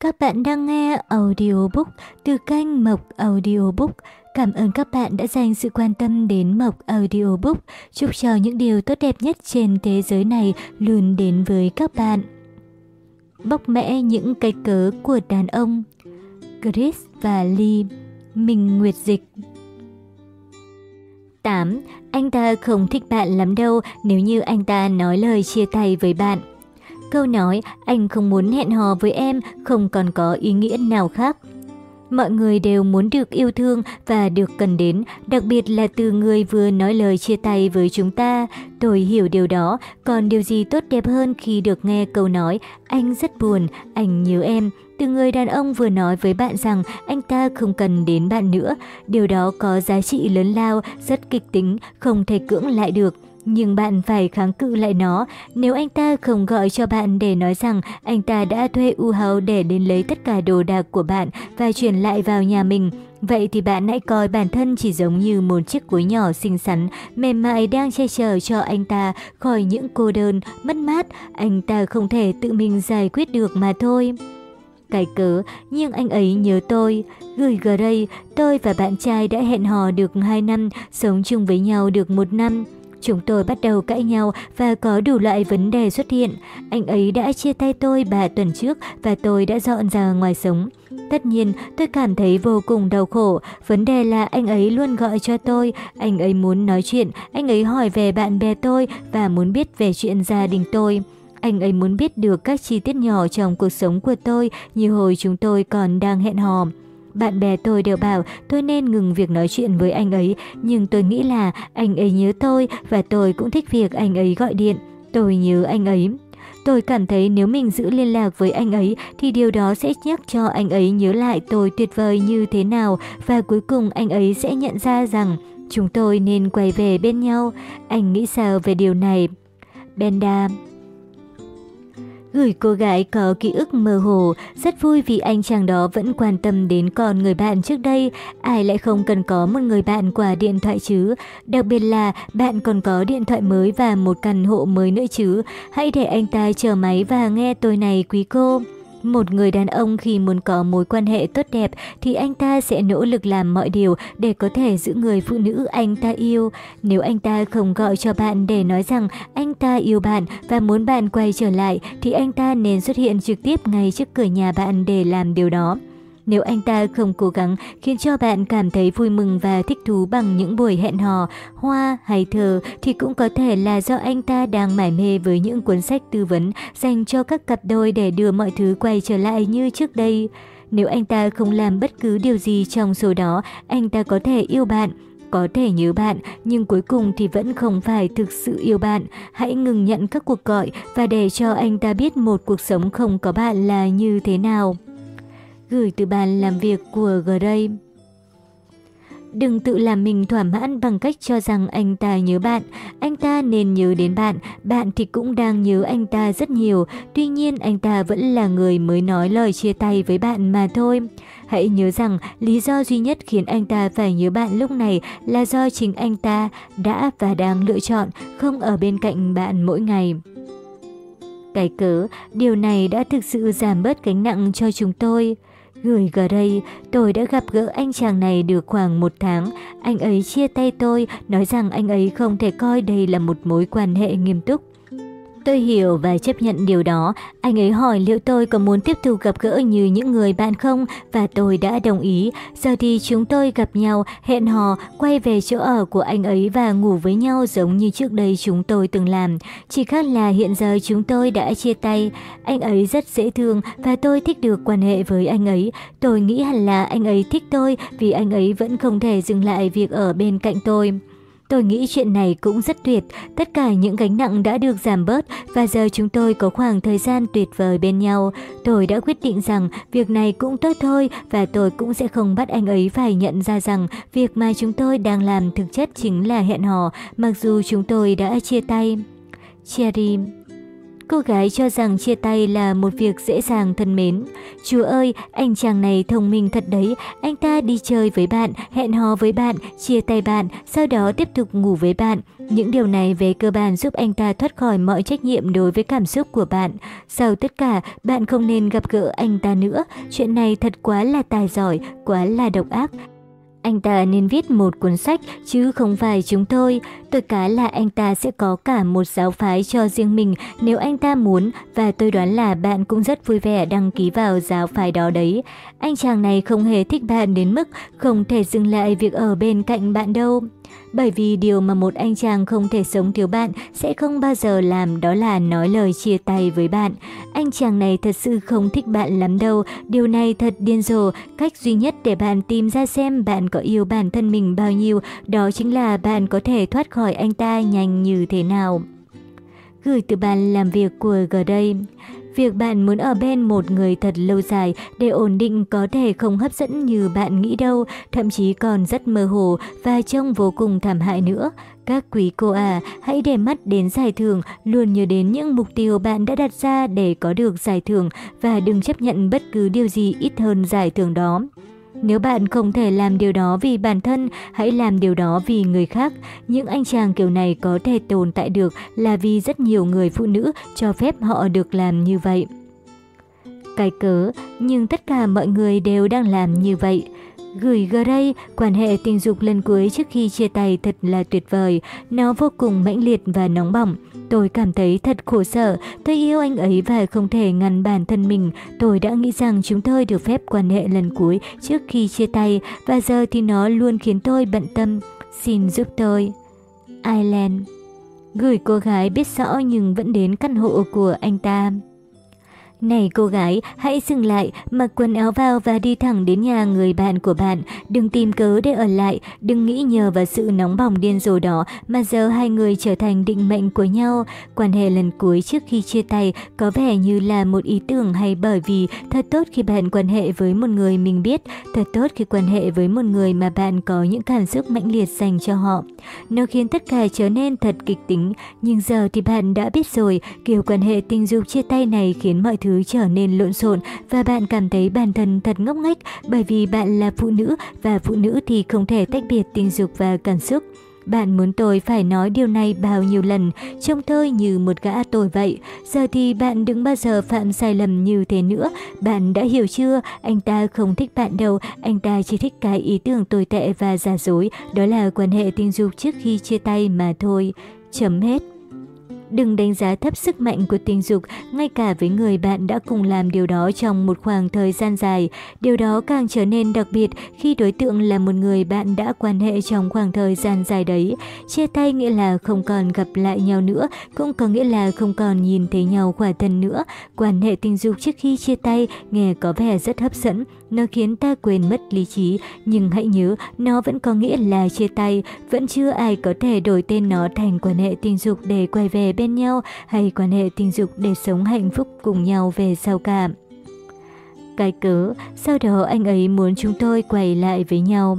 Các bạn đang nghe audiobook từ kênh Mộc Audiobook. Cảm ơn các bạn đã dành sự quan tâm đến Mộc Audiobook. Chúc cho những điều tốt đẹp nhất trên thế giới này luôn đến với các bạn. Bóc mẽ những cái cớ của đàn ông, Chris và Lee Mình Nguyệt Dịch 8. Anh ta không thích bạn lắm đâu, nếu như anh ta nói lời chia tay với bạn. Câu nói anh không muốn hẹn hò với em không còn có ý nghĩa nào khác. Mọi người đều muốn được yêu thương và được cần đến, đặc biệt là từ người vừa nói lời chia tay với chúng ta. Tôi hiểu điều đó, còn điều gì tốt đẹp hơn khi được nghe câu nói anh rất buồn, anh nhớ em. Từ người đàn ông vừa nói với bạn rằng anh ta không cần đến bạn nữa. Điều đó có giá trị lớn lao, rất kịch tính, không thể cưỡng lại được nhưng bạn phải kháng cự lại nó. Nếu anh ta không gọi cho bạn để nói rằng anh ta đã thuê U Hầu để đến lấy tất cả đồ đạc của bạn và chuyển lại vào nhà mình, vậy thì bạn hãy coi bản thân chỉ giống như một chiếc gối nhỏ xinh xắn, mềm mại đang che chở cho anh ta khỏi những cô đơn, mất mát, anh ta không thể tự mình giải quyết được mà thôi. Cái cớ, nhưng anh ấy nhớ tôi. Gửi gờ đây, tôi và bạn trai đã hẹn hò được 2 năm, sống chung với nhau được một năm. Chúng tôi bắt đầu cãi nhau và có đủ loại vấn đề xuất hiện. Anh ấy đã chia tay tôi 3 tuần trước và tôi đã dọn ra ngoài sống. Tất nhiên, tôi cảm thấy vô cùng đau khổ. Vấn đề là anh ấy luôn gọi cho tôi, anh ấy muốn nói chuyện, anh ấy hỏi về bạn bè tôi và muốn biết về chuyện gia đình tôi. Anh ấy muốn biết được các chi tiết nhỏ trong cuộc sống của tôi như hồi chúng tôi còn đang hẹn hò. Bạn bè tôi đều bảo tôi nên ngừng việc nói chuyện với anh ấy, nhưng tôi nghĩ là anh ấy nhớ tôi và tôi cũng thích việc anh ấy gọi điện. Tôi nhớ anh ấy. Tôi cảm thấy nếu mình giữ liên lạc với anh ấy thì điều đó sẽ nhắc cho anh ấy nhớ lại tôi tuyệt vời như thế nào và cuối cùng anh ấy sẽ nhận ra rằng chúng tôi nên quay về bên nhau. Anh nghĩ sao về điều này? Benda Gửi cô gái có ký ức mơ hồ, rất vui vì anh chàng đó vẫn quan tâm đến con người bạn trước đây. Ai lại không cần có một người bạn qua điện thoại chứ? Đặc biệt là bạn còn có điện thoại mới và một căn hộ mới nữa chứ. Hãy để anh ta chờ máy và nghe tôi này quý cô. Một người đàn ông khi muốn có mối quan hệ tốt đẹp thì anh ta sẽ nỗ lực làm mọi điều để có thể giữ người phụ nữ anh ta yêu. Nếu anh ta không gọi cho bạn để nói rằng anh ta yêu bạn và muốn bạn quay trở lại thì anh ta nên xuất hiện trực tiếp ngay trước cửa nhà bạn để làm điều đó. Nếu anh ta không cố gắng khiến cho bạn cảm thấy vui mừng và thích thú bằng những buổi hẹn hò, hoa hay thờ thì cũng có thể là do anh ta đang mải mê với những cuốn sách tư vấn dành cho các cặp đôi để đưa mọi thứ quay trở lại như trước đây. Nếu anh ta không làm bất cứ điều gì trong số đó, anh ta có thể yêu bạn, có thể nhớ bạn, nhưng cuối cùng thì vẫn không phải thực sự yêu bạn. Hãy ngừng nhận các cuộc gọi và để cho anh ta biết một cuộc sống không có bạn là như thế nào gửi từ bàn làm việc của Gray. Đừng tự làm mình thỏa mãn bằng cách cho rằng anh ta nhớ bạn. Anh ta nên nhớ đến bạn, bạn thì cũng đang nhớ anh ta rất nhiều. Tuy nhiên anh ta vẫn là người mới nói lời chia tay với bạn mà thôi. Hãy nhớ rằng lý do duy nhất khiến anh ta phải nhớ bạn lúc này là do chính anh ta đã và đang lựa chọn không ở bên cạnh bạn mỗi ngày. Cái cớ, điều này đã thực sự giảm bớt gánh nặng cho chúng tôi. Gửi gần đây, tôi đã gặp gỡ anh chàng này được khoảng một tháng. Anh ấy chia tay tôi, nói rằng anh ấy không thể coi đây là một mối quan hệ nghiêm túc. Tôi hiểu và chấp nhận điều đó. Anh ấy hỏi liệu tôi có muốn tiếp tục gặp gỡ như những người bạn không và tôi đã đồng ý. Giờ thì chúng tôi gặp nhau, hẹn hò, quay về chỗ ở của anh ấy và ngủ với nhau giống như trước đây chúng tôi từng làm. Chỉ khác là hiện giờ chúng tôi đã chia tay. Anh ấy rất dễ thương và tôi thích được quan hệ với anh ấy. Tôi nghĩ hẳn là anh ấy thích tôi vì anh ấy vẫn không thể dừng lại việc ở bên cạnh tôi. Tôi nghĩ chuyện này cũng rất tuyệt, tất cả những gánh nặng đã được giảm bớt và giờ chúng tôi có khoảng thời gian tuyệt vời bên nhau. Tôi đã quyết định rằng việc này cũng tốt thôi và tôi cũng sẽ không bắt anh ấy phải nhận ra rằng việc mà chúng tôi đang làm thực chất chính là hẹn hò, mặc dù chúng tôi đã chia tay. Cherry Cô gái cho rằng chia tay là một việc dễ dàng thân mến. Chúa ơi, anh chàng này thông minh thật đấy. Anh ta đi chơi với bạn, hẹn hò với bạn, chia tay bạn, sau đó tiếp tục ngủ với bạn. Những điều này về cơ bản giúp anh ta thoát khỏi mọi trách nhiệm đối với cảm xúc của bạn. Sau tất cả, bạn không nên gặp gỡ anh ta nữa. Chuyện này thật quá là tài giỏi, quá là độc ác. Anh ta nên viết một cuốn sách, chứ không phải chúng tôi. Tôi cá là anh ta sẽ có cả một giáo phái cho riêng mình nếu anh ta muốn, và tôi đoán là bạn cũng rất vui vẻ đăng ký vào giáo phái đó đấy. Anh chàng này không hề thích bạn đến mức không thể dừng lại việc ở bên cạnh bạn đâu. Bởi vì điều mà một anh chàng không thể sống thiếu bạn sẽ không bao giờ làm đó là nói lời chia tay với bạn. Anh chàng này thật sự không thích bạn lắm đâu, điều này thật điên rồ. Cách duy nhất để bạn tìm ra xem bạn có yêu bản thân mình bao nhiêu, đó chính là bạn có thể thoát khỏi anh ta nhanh như thế nào. Gửi từ bàn làm việc của G đây. Việc bạn muốn ở bên một người thật lâu dài để ổn định có thể không hấp dẫn như bạn nghĩ đâu, thậm chí còn rất mơ hồ và trông vô cùng thảm hại nữa. Các quý cô à, hãy để mắt đến giải thưởng, luôn nhớ đến những mục tiêu bạn đã đặt ra để có được giải thưởng và đừng chấp nhận bất cứ điều gì ít hơn giải thưởng đó. Nếu bạn không thể làm điều đó vì bản thân, hãy làm điều đó vì người khác. Những anh chàng kiểu này có thể tồn tại được là vì rất nhiều người phụ nữ cho phép họ được làm như vậy. Cái cớ, nhưng tất cả mọi người đều đang làm như vậy. Gửi Gray, quan hệ tình dục lần cuối trước khi chia tay thật là tuyệt vời. Nó vô cùng mãnh liệt và nóng bỏng. Tôi cảm thấy thật khổ sở. Tôi yêu anh ấy và không thể ngăn bản thân mình. Tôi đã nghĩ rằng chúng tôi được phép quan hệ lần cuối trước khi chia tay và giờ thì nó luôn khiến tôi bận tâm. Xin giúp tôi. Ireland Gửi cô gái biết rõ nhưng vẫn đến căn hộ của anh ta. Này cô gái, hãy dừng lại, mặc quần áo vào và đi thẳng đến nhà người bạn của bạn. Đừng tìm cớ để ở lại, đừng nghĩ nhờ vào sự nóng bỏng điên rồ đó mà giờ hai người trở thành định mệnh của nhau. Quan hệ lần cuối trước khi chia tay có vẻ như là một ý tưởng hay bởi vì thật tốt khi bạn quan hệ với một người mình biết, thật tốt khi quan hệ với một người mà bạn có những cảm xúc mãnh liệt dành cho họ. Nó khiến tất cả trở nên thật kịch tính, nhưng giờ thì bạn đã biết rồi, kiểu quan hệ tình dục chia tay này khiến mọi thứ thứ trở nên lộn xộn và bạn cảm thấy bản thân thật ngốc nghếch bởi vì bạn là phụ nữ và phụ nữ thì không thể tách biệt tình dục và cảm xúc. Bạn muốn tôi phải nói điều này bao nhiêu lần, trông tôi như một gã tôi vậy. Giờ thì bạn đừng bao giờ phạm sai lầm như thế nữa. Bạn đã hiểu chưa? Anh ta không thích bạn đâu, anh ta chỉ thích cái ý tưởng tồi tệ và giả dối, đó là quan hệ tình dục trước khi chia tay mà thôi. Chấm hết. Đừng đánh giá thấp sức mạnh của tình dục, ngay cả với người bạn đã cùng làm điều đó trong một khoảng thời gian dài. Điều đó càng trở nên đặc biệt khi đối tượng là một người bạn đã quan hệ trong khoảng thời gian dài đấy. Chia tay nghĩa là không còn gặp lại nhau nữa, cũng có nghĩa là không còn nhìn thấy nhau khỏa thân nữa. Quan hệ tình dục trước khi chia tay nghe có vẻ rất hấp dẫn, nó khiến ta quên mất lý trí, nhưng hãy nhớ nó vẫn có nghĩa là chia tay, vẫn chưa ai có thể đổi tên nó thành quan hệ tình dục để quay về bên nhau hay quan hệ tình dục để sống hạnh phúc cùng nhau về sau cả. Cái cớ, sau đó anh ấy muốn chúng tôi quay lại với nhau.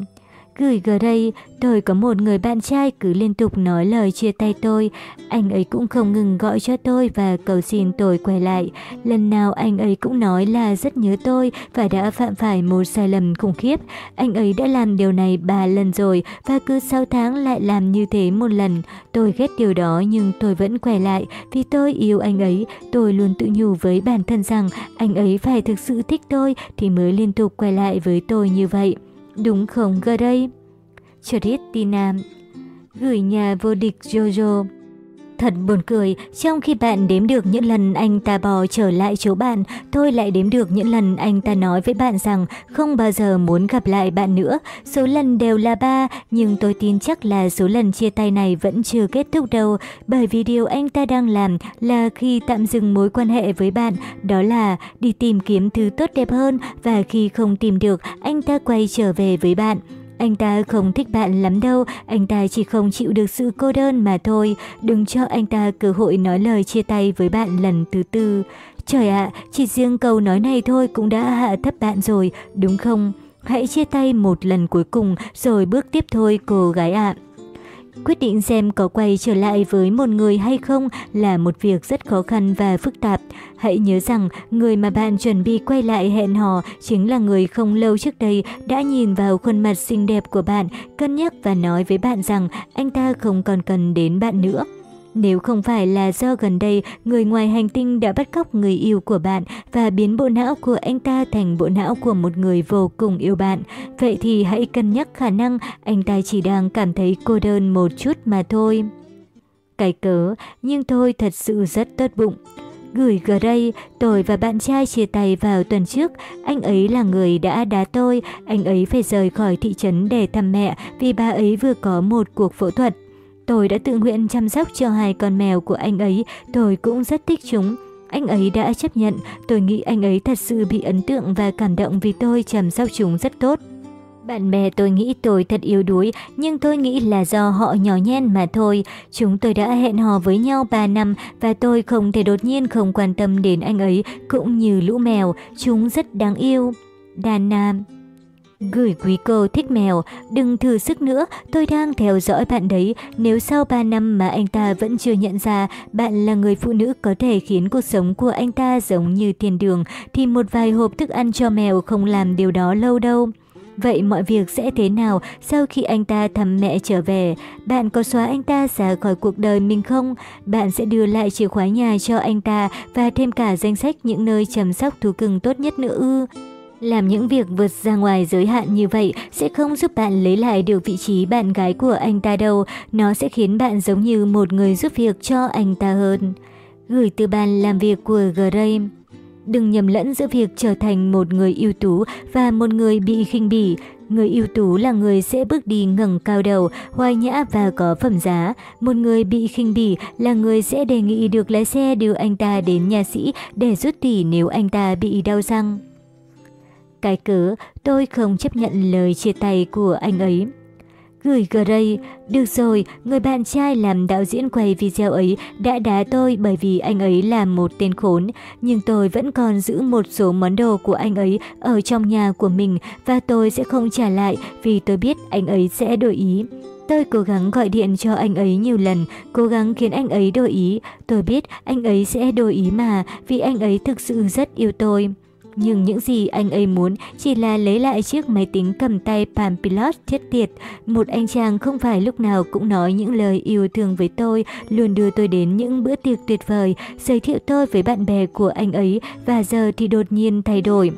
Gửi gần đây, tôi có một người bạn trai cứ liên tục nói lời chia tay tôi. Anh ấy cũng không ngừng gọi cho tôi và cầu xin tôi quay lại. Lần nào anh ấy cũng nói là rất nhớ tôi và đã phạm phải một sai lầm khủng khiếp. Anh ấy đã làm điều này ba lần rồi và cứ 6 tháng lại làm như thế một lần. Tôi ghét điều đó nhưng tôi vẫn quay lại vì tôi yêu anh ấy. Tôi luôn tự nhủ với bản thân rằng anh ấy phải thực sự thích tôi thì mới liên tục quay lại với tôi như vậy. Đúng không Gray? đây? Gửi nhà vô địch Jojo Thật buồn cười, trong khi bạn đếm được những lần anh ta bò trở lại chỗ bạn, tôi lại đếm được những lần anh ta nói với bạn rằng không bao giờ muốn gặp lại bạn nữa. Số lần đều là ba, nhưng tôi tin chắc là số lần chia tay này vẫn chưa kết thúc đâu, bởi vì điều anh ta đang làm là khi tạm dừng mối quan hệ với bạn, đó là đi tìm kiếm thứ tốt đẹp hơn và khi không tìm được, anh ta quay trở về với bạn. Anh ta không thích bạn lắm đâu, anh ta chỉ không chịu được sự cô đơn mà thôi. Đừng cho anh ta cơ hội nói lời chia tay với bạn lần thứ tư. Trời ạ, chỉ riêng câu nói này thôi cũng đã hạ thấp bạn rồi, đúng không? Hãy chia tay một lần cuối cùng rồi bước tiếp thôi cô gái ạ. Quyết định xem có quay trở lại với một người hay không là một việc rất khó khăn và phức tạp. Hãy nhớ rằng người mà bạn chuẩn bị quay lại hẹn hò chính là người không lâu trước đây đã nhìn vào khuôn mặt xinh đẹp của bạn, cân nhắc và nói với bạn rằng anh ta không còn cần đến bạn nữa. Nếu không phải là do gần đây người ngoài hành tinh đã bắt cóc người yêu của bạn và biến bộ não của anh ta thành bộ não của một người vô cùng yêu bạn, vậy thì hãy cân nhắc khả năng anh ta chỉ đang cảm thấy cô đơn một chút mà thôi. Cái cớ, nhưng thôi thật sự rất tốt bụng. Gửi gần đây, tôi và bạn trai chia tay vào tuần trước. Anh ấy là người đã đá tôi, anh ấy phải rời khỏi thị trấn để thăm mẹ vì bà ấy vừa có một cuộc phẫu thuật. Tôi đã tự nguyện chăm sóc cho hai con mèo của anh ấy, tôi cũng rất thích chúng. Anh ấy đã chấp nhận, tôi nghĩ anh ấy thật sự bị ấn tượng và cảm động vì tôi chăm sóc chúng rất tốt. Bạn bè tôi nghĩ tôi thật yếu đuối, nhưng tôi nghĩ là do họ nhỏ nhen mà thôi. Chúng tôi đã hẹn hò với nhau 3 năm và tôi không thể đột nhiên không quan tâm đến anh ấy cũng như lũ mèo, chúng rất đáng yêu. Dana Gửi quý cô thích mèo, đừng thử sức nữa, tôi đang theo dõi bạn đấy. Nếu sau 3 năm mà anh ta vẫn chưa nhận ra bạn là người phụ nữ có thể khiến cuộc sống của anh ta giống như thiên đường, thì một vài hộp thức ăn cho mèo không làm điều đó lâu đâu. Vậy mọi việc sẽ thế nào sau khi anh ta thăm mẹ trở về? Bạn có xóa anh ta ra khỏi cuộc đời mình không? Bạn sẽ đưa lại chìa khóa nhà cho anh ta và thêm cả danh sách những nơi chăm sóc thú cưng tốt nhất nữa ư? Làm những việc vượt ra ngoài giới hạn như vậy sẽ không giúp bạn lấy lại được vị trí bạn gái của anh ta đâu, nó sẽ khiến bạn giống như một người giúp việc cho anh ta hơn. Gửi từ bàn làm việc của gray. Đừng nhầm lẫn giữa việc trở thành một người ưu tú và một người bị khinh bỉ. Người ưu tú là người sẽ bước đi ngẩng cao đầu, hoài nhã và có phẩm giá. Một người bị khinh bỉ là người sẽ đề nghị được lái xe đưa anh ta đến nhà sĩ để rút tỉ nếu anh ta bị đau răng. Cái cớ tôi không chấp nhận lời chia tay của anh ấy. Gửi Gray, được rồi, người bạn trai làm đạo diễn quay video ấy đã đá tôi bởi vì anh ấy là một tên khốn, nhưng tôi vẫn còn giữ một số món đồ của anh ấy ở trong nhà của mình và tôi sẽ không trả lại vì tôi biết anh ấy sẽ đổi ý. Tôi cố gắng gọi điện cho anh ấy nhiều lần, cố gắng khiến anh ấy đổi ý. Tôi biết anh ấy sẽ đổi ý mà vì anh ấy thực sự rất yêu tôi. Nhưng những gì anh ấy muốn chỉ là lấy lại chiếc máy tính cầm tay Palm Pilot chết tiệt. Một anh chàng không phải lúc nào cũng nói những lời yêu thương với tôi, luôn đưa tôi đến những bữa tiệc tuyệt vời, giới thiệu tôi với bạn bè của anh ấy và giờ thì đột nhiên thay đổi.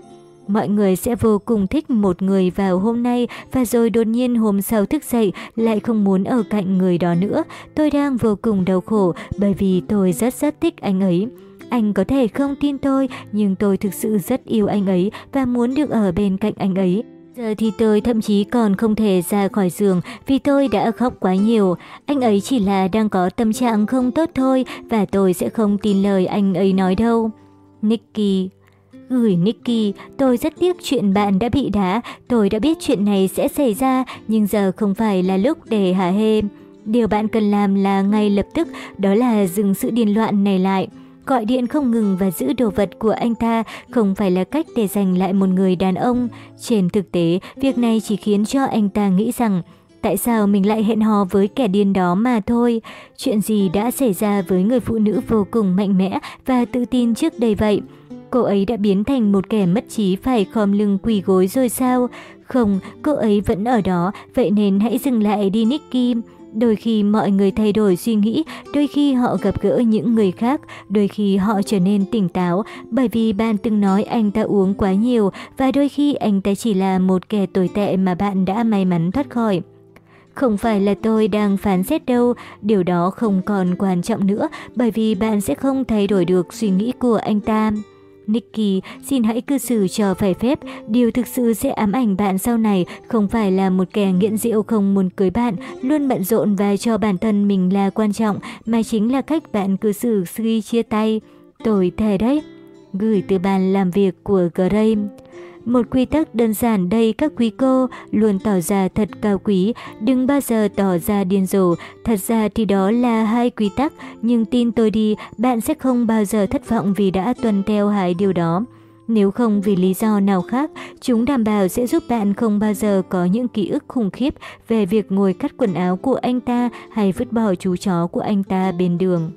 Mọi người sẽ vô cùng thích một người vào hôm nay và rồi đột nhiên hôm sau thức dậy lại không muốn ở cạnh người đó nữa. Tôi đang vô cùng đau khổ bởi vì tôi rất rất thích anh ấy. Anh có thể không tin tôi, nhưng tôi thực sự rất yêu anh ấy và muốn được ở bên cạnh anh ấy. Giờ thì tôi thậm chí còn không thể ra khỏi giường vì tôi đã khóc quá nhiều. Anh ấy chỉ là đang có tâm trạng không tốt thôi và tôi sẽ không tin lời anh ấy nói đâu. Nicky Gửi Nicky, tôi rất tiếc chuyện bạn đã bị đá. Tôi đã biết chuyện này sẽ xảy ra, nhưng giờ không phải là lúc để hả hê. Điều bạn cần làm là ngay lập tức, đó là dừng sự điên loạn này lại. Gọi điện không ngừng và giữ đồ vật của anh ta không phải là cách để giành lại một người đàn ông. Trên thực tế, việc này chỉ khiến cho anh ta nghĩ rằng tại sao mình lại hẹn hò với kẻ điên đó mà thôi. Chuyện gì đã xảy ra với người phụ nữ vô cùng mạnh mẽ và tự tin trước đây vậy? Cô ấy đã biến thành một kẻ mất trí phải khom lưng quỳ gối rồi sao? Không, cô ấy vẫn ở đó, vậy nên hãy dừng lại đi Nicky. Đôi khi mọi người thay đổi suy nghĩ, đôi khi họ gặp gỡ những người khác, đôi khi họ trở nên tỉnh táo bởi vì bạn từng nói anh ta uống quá nhiều và đôi khi anh ta chỉ là một kẻ tồi tệ mà bạn đã may mắn thoát khỏi. Không phải là tôi đang phán xét đâu, điều đó không còn quan trọng nữa bởi vì bạn sẽ không thay đổi được suy nghĩ của anh ta. Nikki, xin hãy cư xử cho phải phép. Điều thực sự sẽ ám ảnh bạn sau này không phải là một kẻ nghiện rượu không muốn cưới bạn, luôn bận rộn và cho bản thân mình là quan trọng, mà chính là cách bạn cư xử khi chia tay. Tồi thề đấy. Gửi từ bàn làm việc của Graham. Một quy tắc đơn giản đây các quý cô luôn tỏ ra thật cao quý, đừng bao giờ tỏ ra điên rồ. Thật ra thì đó là hai quy tắc, nhưng tin tôi đi, bạn sẽ không bao giờ thất vọng vì đã tuân theo hai điều đó. Nếu không vì lý do nào khác, chúng đảm bảo sẽ giúp bạn không bao giờ có những ký ức khủng khiếp về việc ngồi cắt quần áo của anh ta hay vứt bỏ chú chó của anh ta bên đường.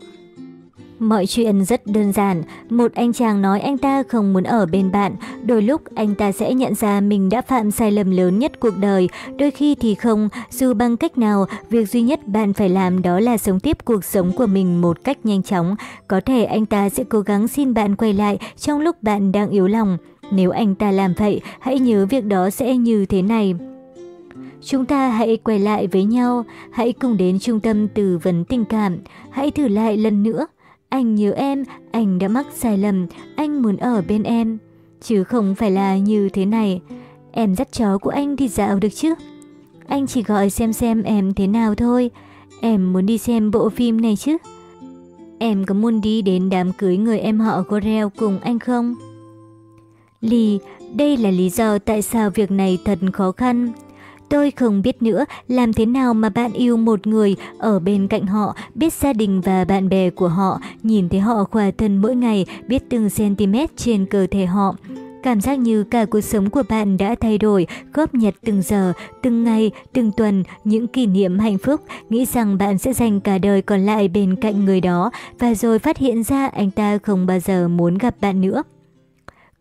Mọi chuyện rất đơn giản, một anh chàng nói anh ta không muốn ở bên bạn, đôi lúc anh ta sẽ nhận ra mình đã phạm sai lầm lớn nhất cuộc đời, đôi khi thì không, dù bằng cách nào, việc duy nhất bạn phải làm đó là sống tiếp cuộc sống của mình một cách nhanh chóng. Có thể anh ta sẽ cố gắng xin bạn quay lại trong lúc bạn đang yếu lòng. Nếu anh ta làm vậy, hãy nhớ việc đó sẽ như thế này. Chúng ta hãy quay lại với nhau, hãy cùng đến trung tâm tư vấn tình cảm, hãy thử lại lần nữa. Anh nhớ em, anh đã mắc sai lầm, anh muốn ở bên em. Chứ không phải là như thế này. Em dắt chó của anh đi dạo được chứ? Anh chỉ gọi xem xem em thế nào thôi. Em muốn đi xem bộ phim này chứ? Em có muốn đi đến đám cưới người em họ Gorel cùng anh không? lì, đây là lý do tại sao việc này thật khó khăn. Tôi không biết nữa làm thế nào mà bạn yêu một người ở bên cạnh họ, biết gia đình và bạn bè của họ, nhìn thấy họ khỏa thân mỗi ngày, biết từng cm trên cơ thể họ. Cảm giác như cả cuộc sống của bạn đã thay đổi, góp nhặt từng giờ, từng ngày, từng tuần, những kỷ niệm hạnh phúc, nghĩ rằng bạn sẽ dành cả đời còn lại bên cạnh người đó, và rồi phát hiện ra anh ta không bao giờ muốn gặp bạn nữa.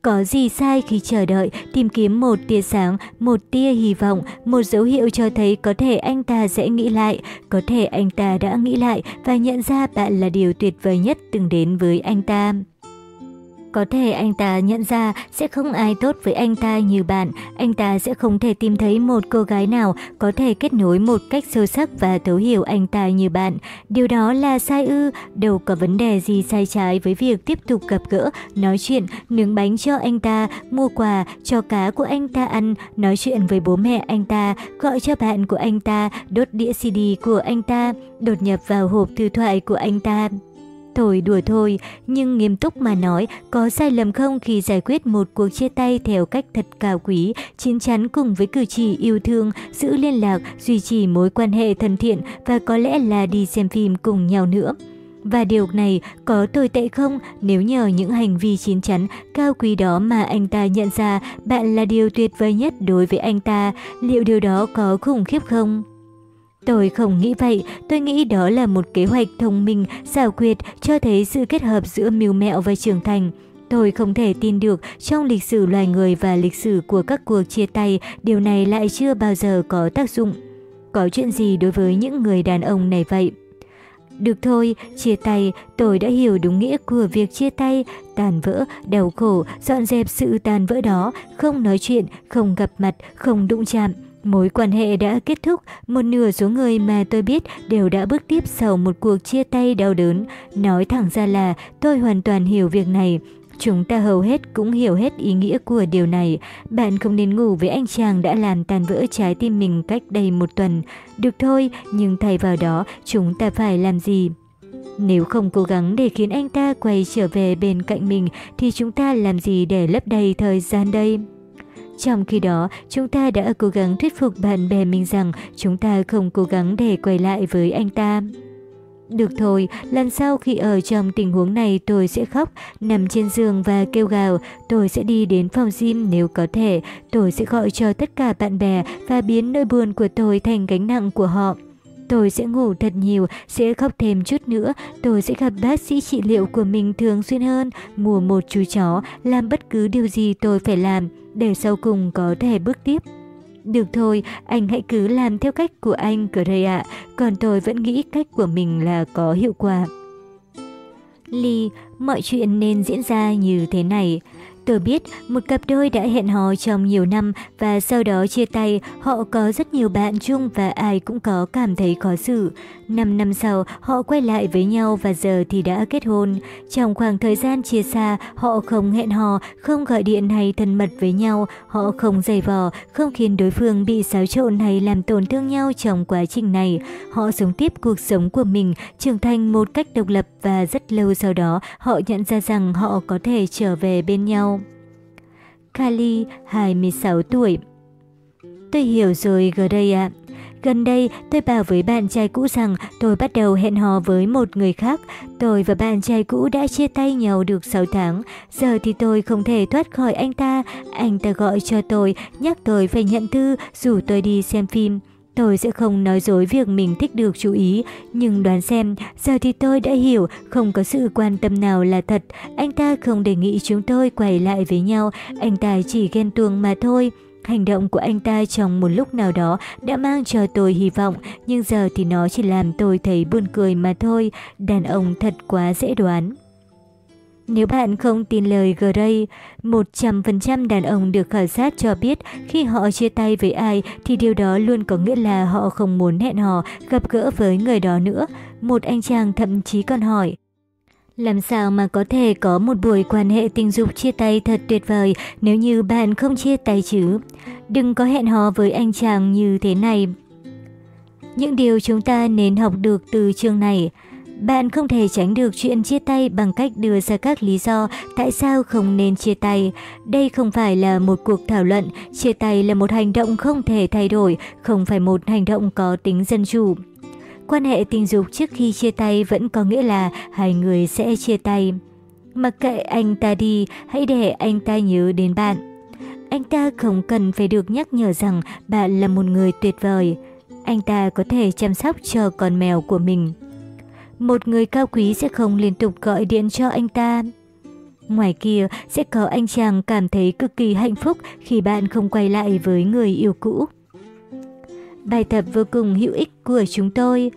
Có gì sai khi chờ đợi, tìm kiếm một tia sáng, một tia hy vọng, một dấu hiệu cho thấy có thể anh ta sẽ nghĩ lại, có thể anh ta đã nghĩ lại và nhận ra bạn là điều tuyệt vời nhất từng đến với anh ta. Có thể anh ta nhận ra sẽ không ai tốt với anh ta như bạn, anh ta sẽ không thể tìm thấy một cô gái nào có thể kết nối một cách sâu sắc và thấu hiểu anh ta như bạn. Điều đó là sai ư, đâu có vấn đề gì sai trái với việc tiếp tục gặp gỡ, nói chuyện, nướng bánh cho anh ta, mua quà, cho cá của anh ta ăn, nói chuyện với bố mẹ anh ta, gọi cho bạn của anh ta, đốt đĩa CD của anh ta, đột nhập vào hộp thư thoại của anh ta. Thôi đùa thôi, nhưng nghiêm túc mà nói, có sai lầm không khi giải quyết một cuộc chia tay theo cách thật cao quý, chín chắn cùng với cử chỉ yêu thương, giữ liên lạc, duy trì mối quan hệ thân thiện và có lẽ là đi xem phim cùng nhau nữa. Và điều này có tồi tệ không nếu nhờ những hành vi chín chắn, cao quý đó mà anh ta nhận ra bạn là điều tuyệt vời nhất đối với anh ta, liệu điều đó có khủng khiếp không? Tôi không nghĩ vậy, tôi nghĩ đó là một kế hoạch thông minh, xảo quyệt, cho thấy sự kết hợp giữa mưu mẹo và trưởng thành. Tôi không thể tin được trong lịch sử loài người và lịch sử của các cuộc chia tay, điều này lại chưa bao giờ có tác dụng. Có chuyện gì đối với những người đàn ông này vậy? Được thôi, chia tay, tôi đã hiểu đúng nghĩa của việc chia tay, tàn vỡ, đau khổ, dọn dẹp sự tàn vỡ đó, không nói chuyện, không gặp mặt, không đụng chạm. Mối quan hệ đã kết thúc, một nửa số người mà tôi biết đều đã bước tiếp sau một cuộc chia tay đau đớn. Nói thẳng ra là tôi hoàn toàn hiểu việc này. Chúng ta hầu hết cũng hiểu hết ý nghĩa của điều này. Bạn không nên ngủ với anh chàng đã làm tan vỡ trái tim mình cách đây một tuần. Được thôi, nhưng thay vào đó, chúng ta phải làm gì? Nếu không cố gắng để khiến anh ta quay trở về bên cạnh mình, thì chúng ta làm gì để lấp đầy thời gian đây? Trong khi đó, chúng ta đã cố gắng thuyết phục bạn bè mình rằng chúng ta không cố gắng để quay lại với anh ta. Được thôi, lần sau khi ở trong tình huống này tôi sẽ khóc, nằm trên giường và kêu gào, tôi sẽ đi đến phòng gym nếu có thể, tôi sẽ gọi cho tất cả bạn bè và biến nỗi buồn của tôi thành gánh nặng của họ. Tôi sẽ ngủ thật nhiều, sẽ khóc thêm chút nữa, tôi sẽ gặp bác sĩ trị liệu của mình thường xuyên hơn, mua một chú chó, làm bất cứ điều gì tôi phải làm, để sau cùng có thể bước tiếp. Được thôi, anh hãy cứ làm theo cách của anh, Gray ạ, còn tôi vẫn nghĩ cách của mình là có hiệu quả. Ly, mọi chuyện nên diễn ra như thế này. Tôi biết một cặp đôi đã hẹn hò trong nhiều năm và sau đó chia tay, họ có rất nhiều bạn chung và ai cũng có cảm thấy khó xử. Năm năm sau, họ quay lại với nhau và giờ thì đã kết hôn. Trong khoảng thời gian chia xa, họ không hẹn hò, không gọi điện hay thân mật với nhau, họ không giày vò, không khiến đối phương bị xáo trộn hay làm tổn thương nhau trong quá trình này. Họ sống tiếp cuộc sống của mình, trưởng thành một cách độc lập và rất lâu sau đó, họ nhận ra rằng họ có thể trở về bên nhau. Kali, 26 tuổi Tôi hiểu rồi Gray ạ. Gần đây, tôi bảo với bạn trai cũ rằng tôi bắt đầu hẹn hò với một người khác. Tôi và bạn trai cũ đã chia tay nhau được 6 tháng. Giờ thì tôi không thể thoát khỏi anh ta. Anh ta gọi cho tôi, nhắc tôi phải nhận thư, rủ tôi đi xem phim. Tôi sẽ không nói dối việc mình thích được chú ý, nhưng đoán xem, giờ thì tôi đã hiểu không có sự quan tâm nào là thật. Anh ta không đề nghị chúng tôi quay lại với nhau, anh ta chỉ ghen tuông mà thôi. Hành động của anh ta trong một lúc nào đó đã mang cho tôi hy vọng, nhưng giờ thì nó chỉ làm tôi thấy buồn cười mà thôi. Đàn ông thật quá dễ đoán. Nếu bạn không tin lời Gray, 100% đàn ông được khảo sát cho biết khi họ chia tay với ai thì điều đó luôn có nghĩa là họ không muốn hẹn hò, gặp gỡ với người đó nữa. Một anh chàng thậm chí còn hỏi, làm sao mà có thể có một buổi quan hệ tình dục chia tay thật tuyệt vời nếu như bạn không chia tay chứ? Đừng có hẹn hò với anh chàng như thế này. Những điều chúng ta nên học được từ chương này. Bạn không thể tránh được chuyện chia tay bằng cách đưa ra các lý do tại sao không nên chia tay. Đây không phải là một cuộc thảo luận, chia tay là một hành động không thể thay đổi, không phải một hành động có tính dân chủ. Quan hệ tình dục trước khi chia tay vẫn có nghĩa là hai người sẽ chia tay. Mặc kệ anh ta đi, hãy để anh ta nhớ đến bạn. Anh ta không cần phải được nhắc nhở rằng bạn là một người tuyệt vời. Anh ta có thể chăm sóc cho con mèo của mình. Một người cao quý sẽ không liên tục gọi điện cho anh ta. Ngoài kia, sẽ có anh chàng cảm thấy cực kỳ hạnh phúc khi bạn không quay lại với người yêu cũ. Bài tập vô cùng hữu ích của chúng tôi.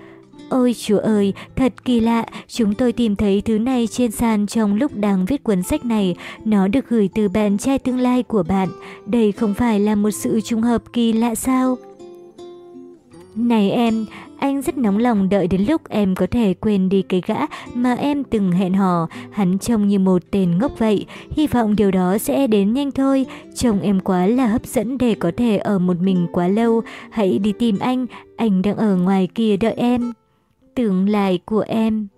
Ôi chúa ơi, thật kỳ lạ, chúng tôi tìm thấy thứ này trên sàn trong lúc đang viết cuốn sách này. Nó được gửi từ bạn trai tương lai của bạn. Đây không phải là một sự trùng hợp kỳ lạ sao? Này em, anh rất nóng lòng đợi đến lúc em có thể quên đi cái gã mà em từng hẹn hò. Hắn trông như một tên ngốc vậy. Hy vọng điều đó sẽ đến nhanh thôi. Chồng em quá là hấp dẫn để có thể ở một mình quá lâu. Hãy đi tìm anh, anh đang ở ngoài kia đợi em. Tương lai của em